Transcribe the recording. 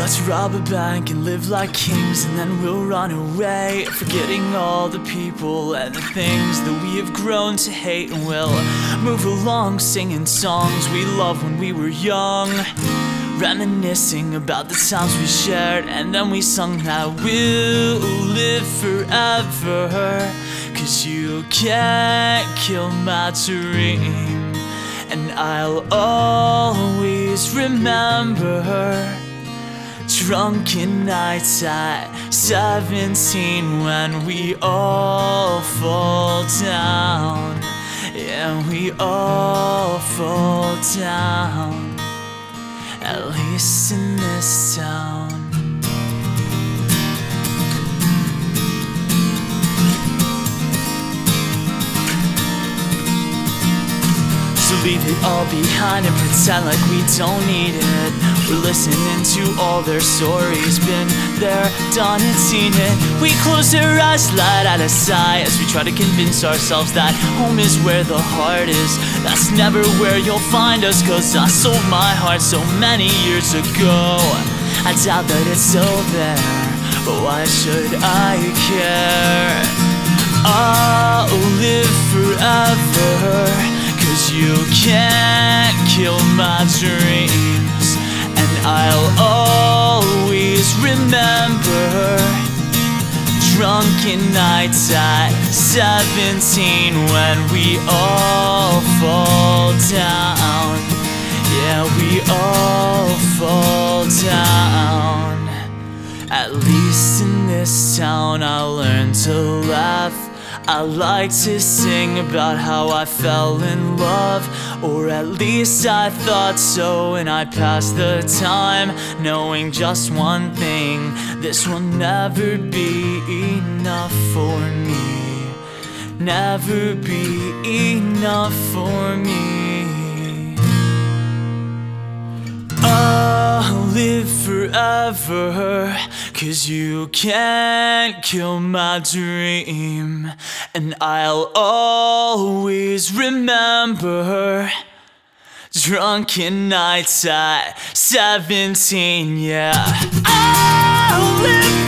Let's rob a bank and live like kings, and then we'll run away. Forgetting all the people and the things that we have grown to hate, and we'll move along singing songs we loved when we were young. Reminiscing about the times we shared, and then we sung that we'll live forever. Cause you can't kill my dream, and I'll always remember. Drunken nights at 17 when we all fall down. Yeah, we all fall down. At least in this town. Leave it all behind and pretend like we don't need it. We're listening to all their stories, been there, done it, seen it. We close our eyes, let out a sigh as we try to convince ourselves that home is where the heart is. That's never where you'll find us, cause I sold my heart so many years ago. I doubt that it's still there, but why should I care? I'll live forever. You can't kill my dreams. And I'll always remember drunken nights at 17 when we all fall down. Yeah, we all fall down. At least in this town, I learned to laugh. I like to sing about how I fell in love, or at least I thought so, and I passed the time knowing just one thing this will never be enough for me. Never be enough for me. Live forever. Cause you can't kill my dream. And I'll always remember drunken nights at 17, yeah. I'll live.